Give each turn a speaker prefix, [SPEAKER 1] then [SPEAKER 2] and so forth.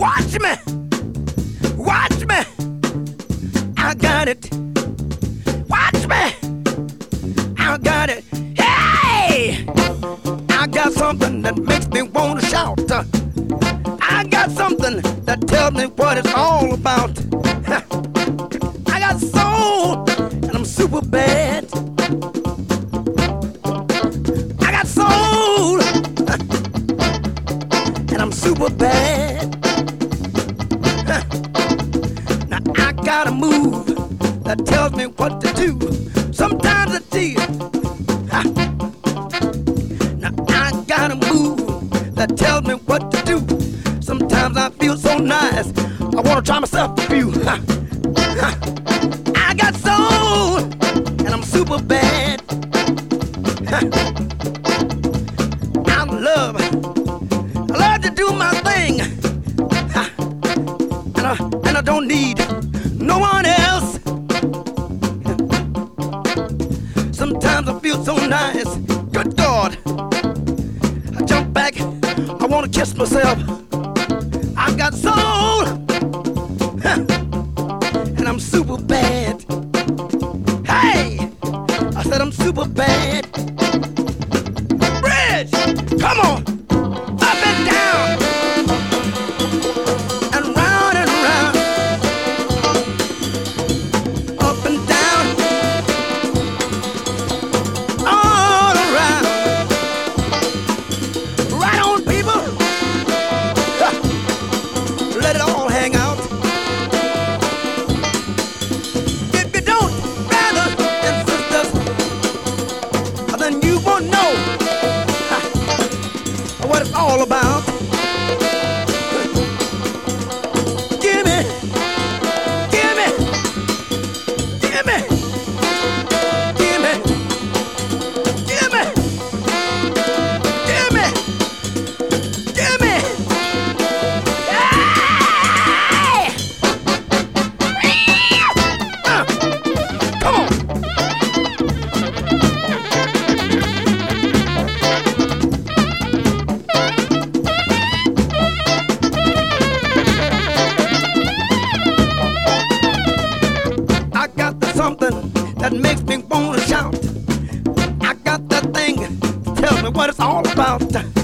[SPEAKER 1] Watch me. Watch me. I got it. Watch me. I got it. Hey! I got something that makes me want to shout. I got something that tells me what it's all about. I got soul and I'm super bad. I got soul and I'm super bad. Got a move that tells me what to do. Sometimes it's tears. Now I got a move that tells me what to do. Sometimes I feel so nice, I wanna try myself a few. I got soul and I'm super bad. I love, I love to do my thing, and I, and I don't need Sometimes I feel so nice, good God. I jump back, I wanna kiss myself. I've got soul, and I'm super bad. Hey, I said I'm super bad. Bridge, come on, Let it all hang out. If you don't, brothers and sisters, then you won't know what it's all about. That makes me wanna shout. I got that thing tell me what it's all about.